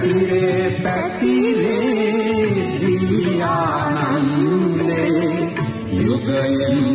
පැතිරේ පැතිරේ දිව්‍යානන්දේ යුගයෙන්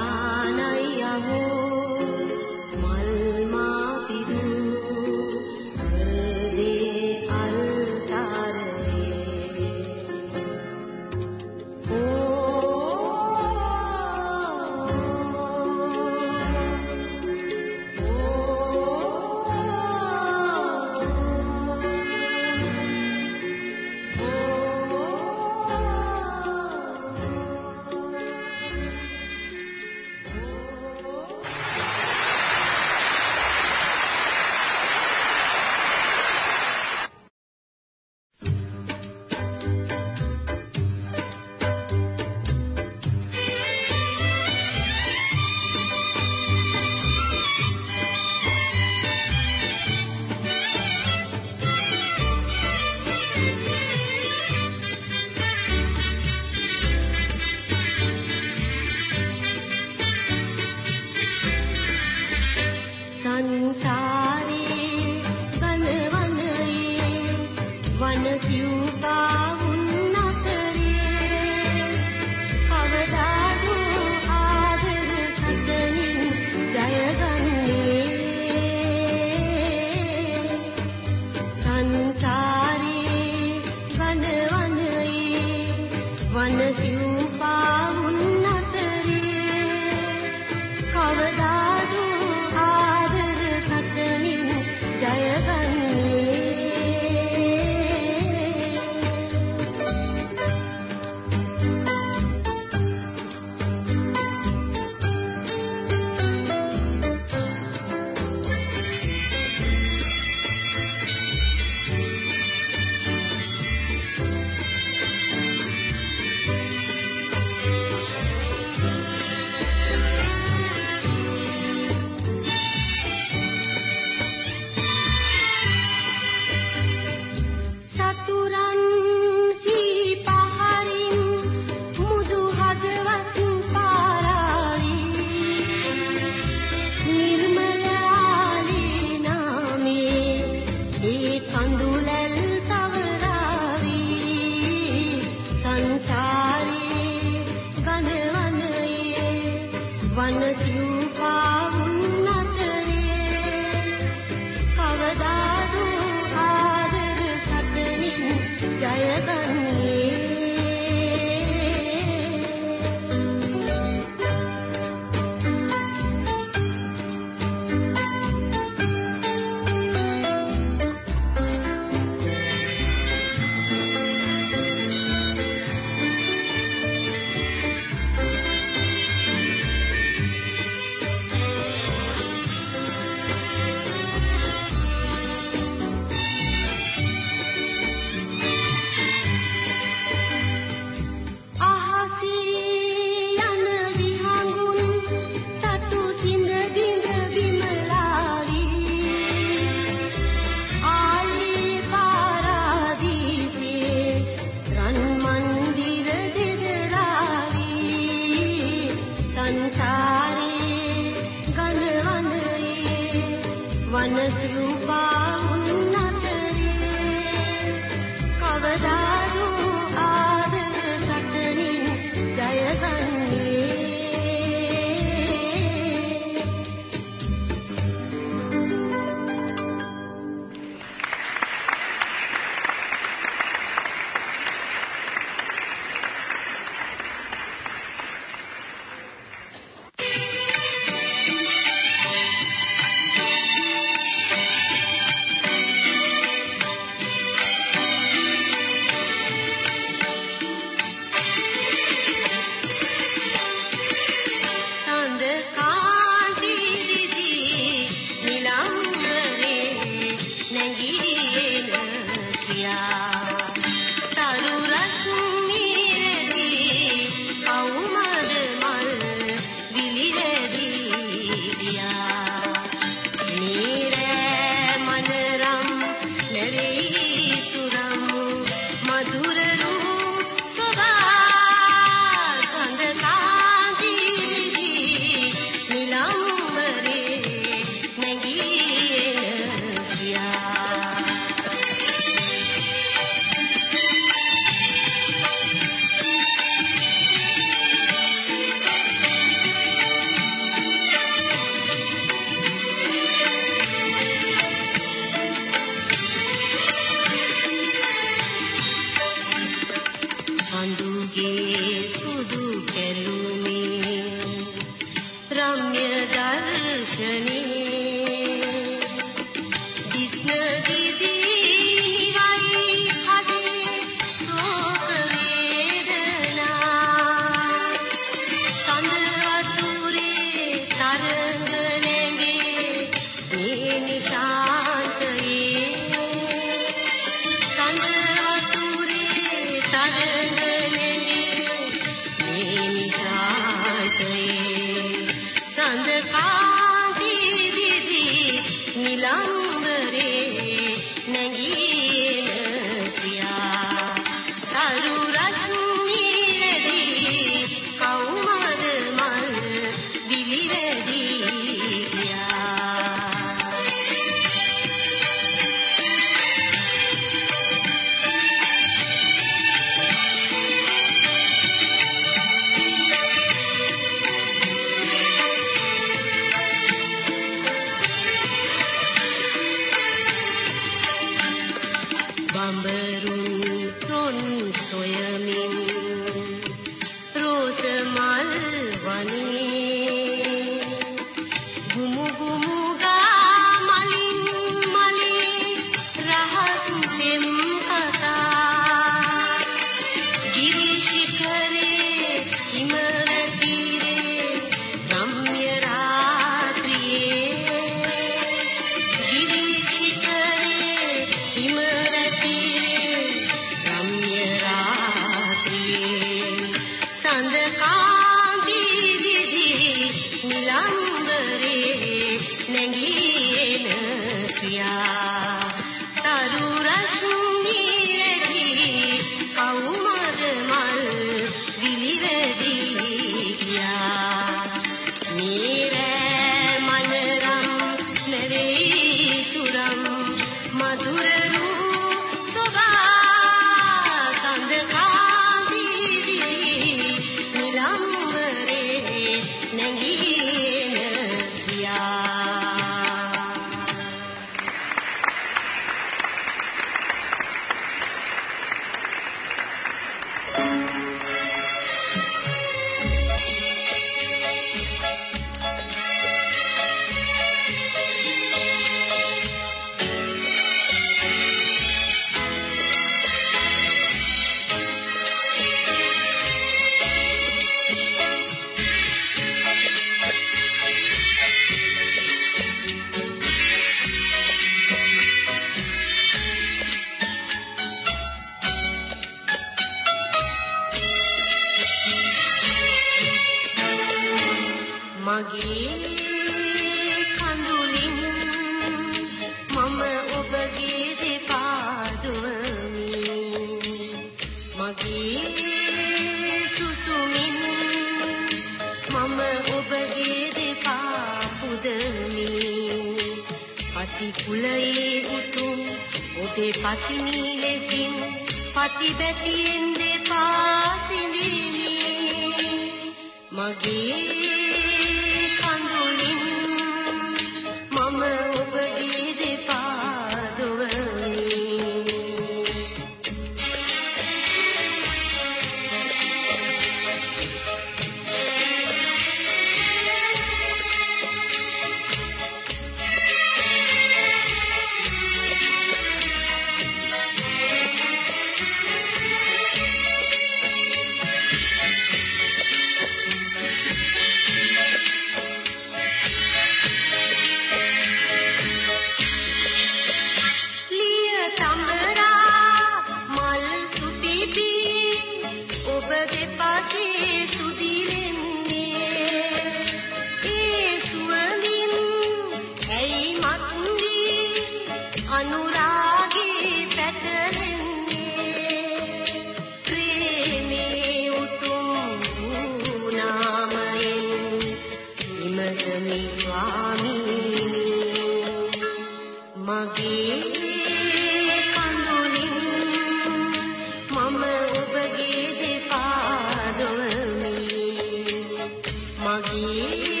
Thank you.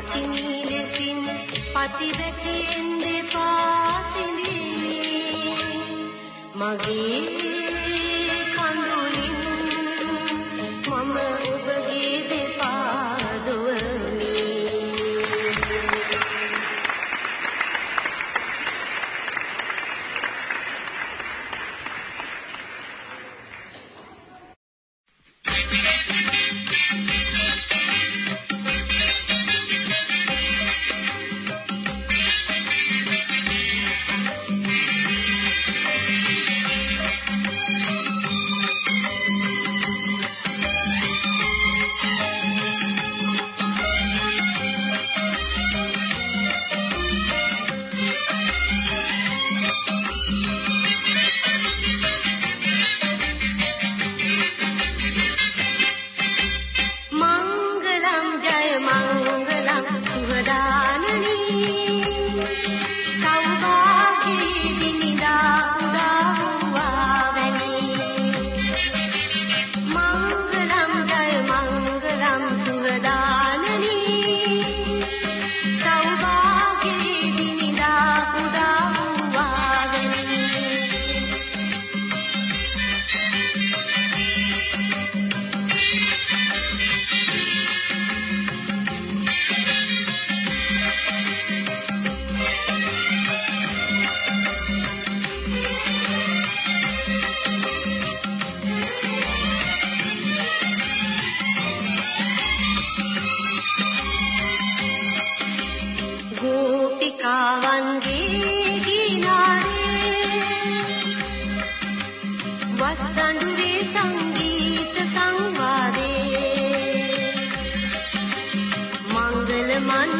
පතිනී ලෙසින් පතිවැතියෙන් දෙපා සිඳීමේ මගේ मन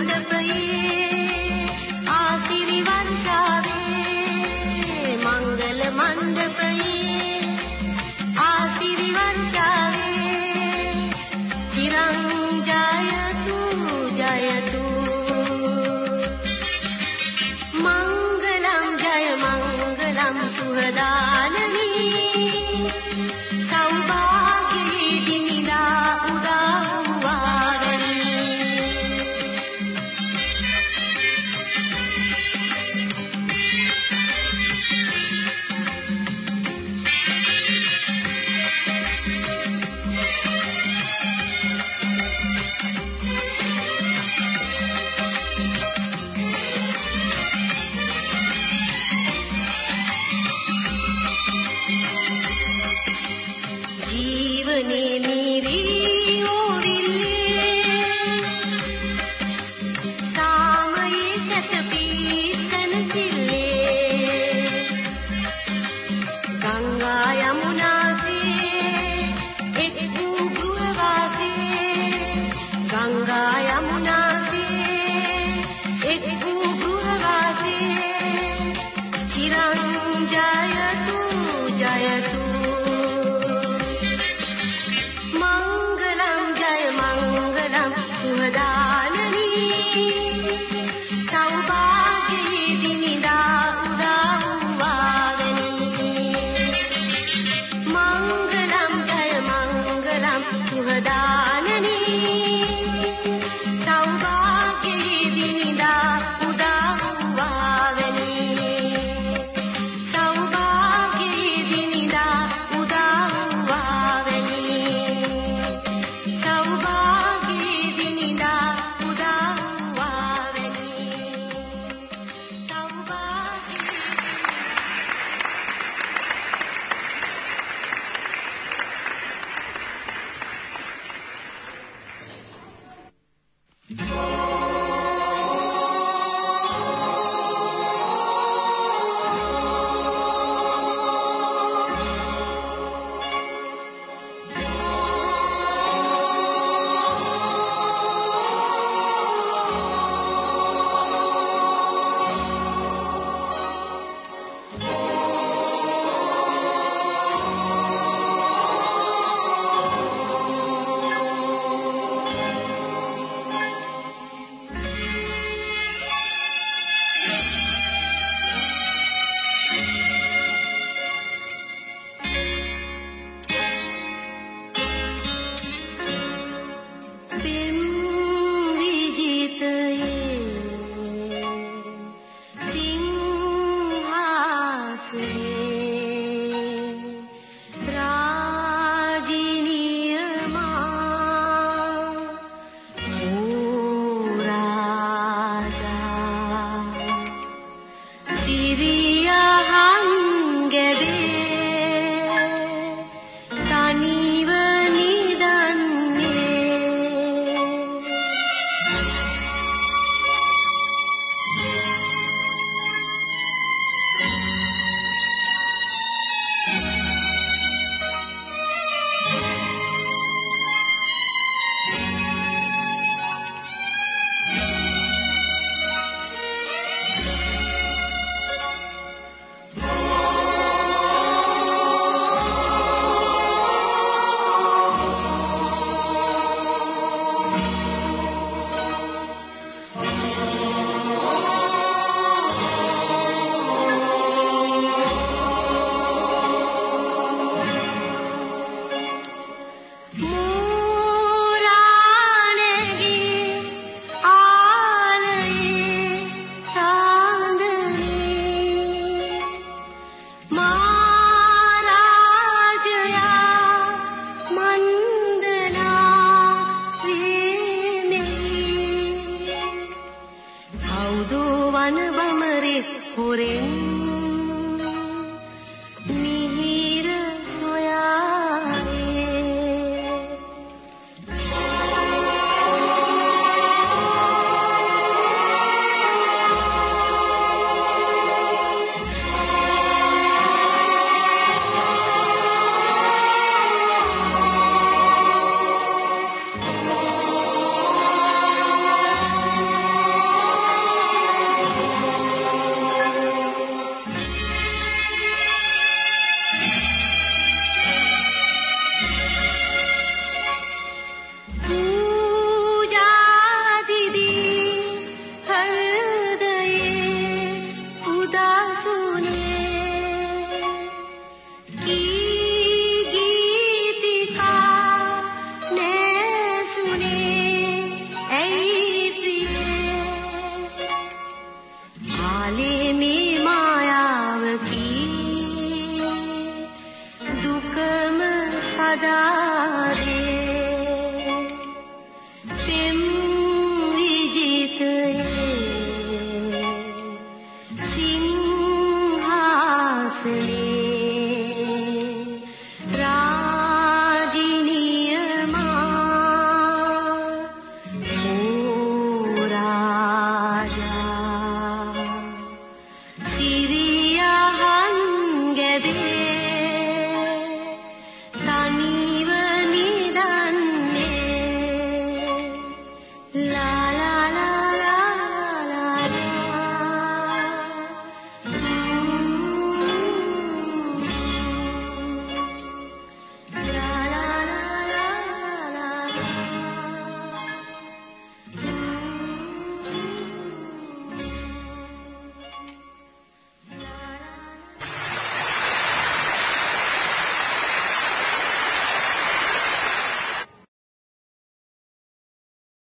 सदा